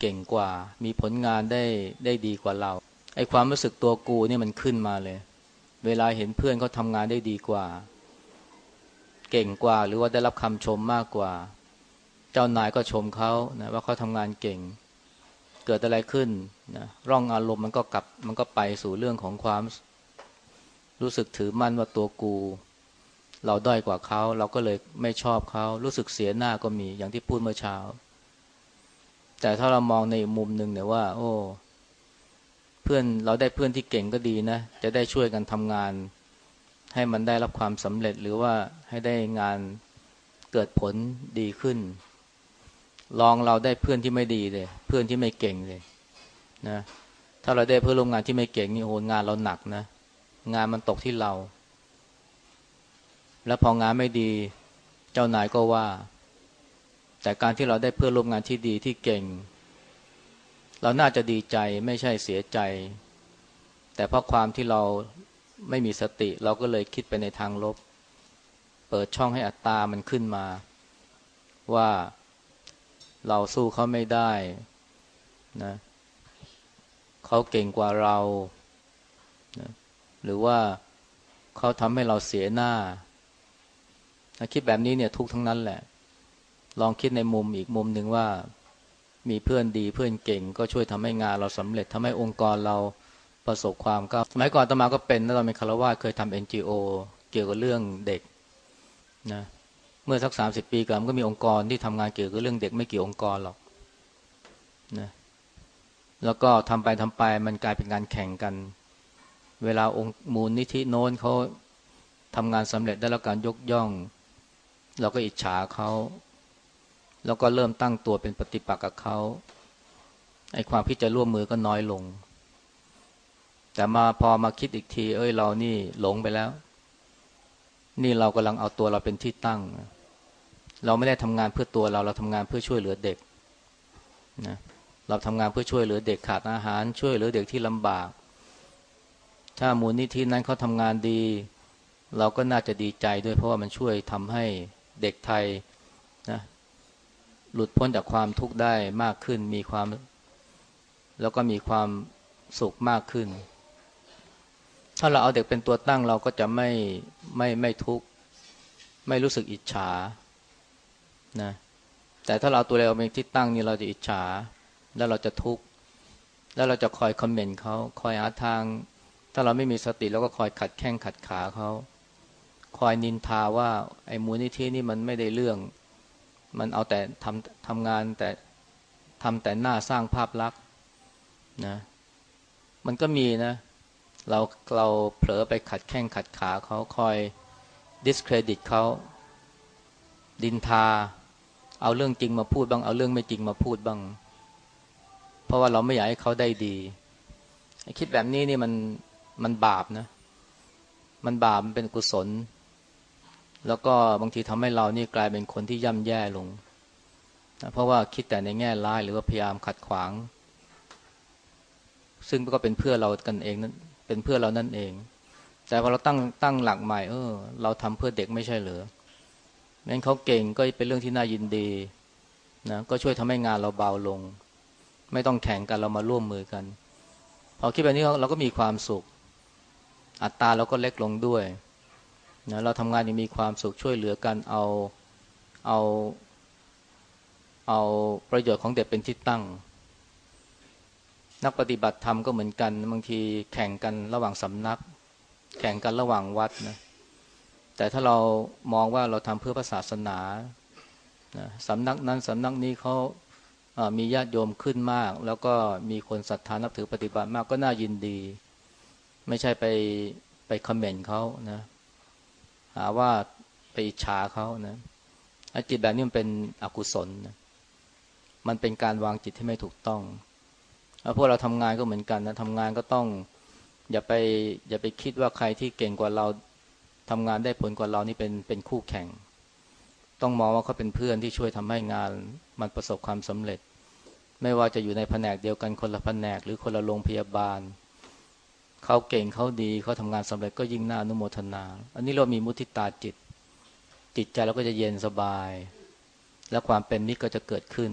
เก่งกว่า มีผลงานได้ได้ดีกว่าเราไอ้ความรู้สึกตัวกูเนี่ยมันขึ้นมาเลย เวลาเห็นเพื่อนเขาทำงานได้ดีกว่า เก่งกว่าหรือว่าได้รับคำชมมากกว่า เจ้านายก็ชมเขานะว่าเขาทำงานเก่ง เกิดอะไรขึ้นนะร่องอารมณ์มันก็กลับมันก็ไปสู่เรื่องของความรู้สึกถือมั่นว่าตัวกู เราด้อยกว่าเขา เราก็เลยไม่ชอบเขา รู้สึกเสียหน้าก็มีอย่างที่พูดเมื่อเช้า แต่ถ้าเรามองในมุมหนึ่งเนี่ยว่า โอ้ เพื่อนเราได้เพื่อนที่เก่งก็ดีนะ จะได้ช่วยกันทำงาน ให้มันได้รับความสำเร็จหรือว่าให้ได้งานเกิดผลดีขึ้น ลองเราได้เพื่อนที่ไม่ดีเลย เพื่อนที่ไม่เก่งเลย นะ ถ้าเราได้เพื่อนร่วมงานที่ไม่เก่งนี่โหงานเราหนักนะ งานมันตกที่เรา แล้วพองานไม่ดี เจ้านายก็ว่า แต่การที่เราได้เพื่อนร่วมงานที่ดีที่เก่ง เราน่าจะดีใจไม่ใช่เสียใจ แต่เพราะความที่เราไม่มีสติ เราก็เลยคิดไปในทางลบ เปิดช่องให้อัตตามันขึ้นมา ว่าเราสู้เขาไม่ได้นะเขาเก่งกว่าเรานะหรือว่าเขาทำให้เราเสียหน้า คิดแบบนี้เนี่ยทุกทั้งนั้นแหละ ลองคิดในมุมอีกมุมหนึ่งว่ามีเพื่อนดีเพื่อนเก่ง ก็ช่วยทำให้งานเราสำเร็จทำให้องค์กรเราประสบความก้าวสมัยก่อนตมาก็เป็นตอนเป็นคารวะเคยทำเอ็นจีโอเกี่ยวกับเรื่องเด็กนะเมื่อสักสามสิบปีก่อนก็มีองค์กรที่ทำงานเกี่ยวกับเรื่องเด็กไม่กี่องค์กรหรอกนะแล้วก็ทำไปทำไปมันกลายเป็นการแข่งกัน เวลาองค์มูลนิธิโน้นเขาทำงานสำเร็จได้รับการยกย่อง เราก็อิจฉาเขา แล้วก็เริ่มตั้งตัวเป็นปฏิปักษ์กับเขาไอ้ความพิจจะร่วมมือก็น้อยลง แต่มาพอมาคิดอีกที เอ้ยเรานี่หลงไปแล้ว นี่เรากำลังเอาตัวเราเป็นที่ตั้ง เราไม่ได้ทำงานเพื่อตัวเราเราทำงานเพื่อช่วยเหลือเด็กนะเราทำงานเพื่อช่วยเหลือเด็กขาดอาหาร ช่วยเหลือเด็กที่ลำบาก ถ้ามูลนิธินั้นเขาทำงานดี เราก็น่าจะดีใจด้วยเพราะว่ามันช่วยทำให้เด็กไทย หลุดพ้นจากความทุกข์ได้มากขึ้น มีความ แล้วก็มีความสุขมากขึ้น ถ้าเราเอาเด็กเป็นตัวตั้งเราก็จะไม่ไม่ไม่ทุกข์ไม่รู้สึกอิจฉานะแต่ถ้าเราตัวเราเป็นที่ตั้งนี่เราจะอิจฉา แล้วเราจะทุกข์แล้วเราจะคอยคอมเมนต์เขาคอยหาทาง ถ้าเราไม่มีสติเราก็คอยขัดแข้งขัดขาเขาคอยนินทาว่าไอ้มูลนิธินี่มันไม่ได้เรื่อง มันเอาแต่ทำทำงานแต่ทำแต่หน้าสร้างภาพลักษณ์นะมันก็มีนะ เราเราเผลอไปขัดแข้งขัดขาเขาคอย discredit เขาดินทา เอาเรื่องจริงมาพูดบ้าง เอาเรื่องไม่จริงมาพูดบ้าง เพราะว่าเราไม่อยากให้เขาได้ดี คิดแบบนี้นี่มันมันบาปนะ มันบาปมันเป็นกุศล แล้วก็บางทีทำให้เรานี่กลายเป็นคนที่ย่ำแย่ลงนะเพราะว่าคิดแต่ในแง่ร้ายหรือว่าพยายามขัดขวาง ซึ่งก็เป็นเพื่อเรากันเองนั้นเป็นเพื่อเรานั่นเอง แต่พอเราตั้งตั้งหลักใหม่เออ เราทำเพื่อเด็กไม่ใช่เหรอแม้นเขาเก่งก็เป็นเรื่องที่น่ายินดีนะก็ช่วยทำให้งานเราเบาลง ไม่ต้องแข่งกันเรามาร่วมมือกัน พอคิดแบบนี้เราก็มีความสุข อัตราเราก็เล็กลงด้วย นะเราทำงานยังมีความสุขช่วยเหลือกันเอาเอาเอาประโยชน์ของเด็กเป็นที่ตั้ง นักปฏิบัติธรรมก็เหมือนกัน บางทีแข่งกันระหว่างสำนัก แข่งกันระหว่างวัดนะแต่ถ้าเรามองว่าเราทำเพื่อพระศาสนานะสำนักนั้นสำนักนี้เขามีญาติโยมขึ้นมาก แล้วก็มีคนศรัทธานับถือปฏิบัติมากก็น่ายินดี ไม่ใช่ไปไปคอมเมนต์เขานะ หาว่าไปอิจฉาเขานะจิตแบบนี้มันเป็นอกุศลนะมันเป็นการวางจิตที่ไม่ถูกต้องแล้วพวกเราทำงานก็เหมือนกันนะทำงานก็ต้องอย่าไปอย่าไปคิดว่าใครที่เก่งกว่าเราทำงานได้ผลกว่าเรานี่เป็นเป็นคู่แข่ง ต้องมองว่าเขาเป็นเพื่อนที่ช่วยทำให้งานมันประสบความสำเร็จ ไม่ว่าจะอยู่ในแผนกเดียวกันคนละแผนกหรือคนละโรงพยาบาล เขาเก่งเขาดีเขาทำงานสำเร็จก็ยิ่งน่าอนุโมทนา อันนี้เรามีมุทิตาจิต จิตใจเราก็จะเย็นสบาย และความเป็นมิตรก็จะเกิดขึ้น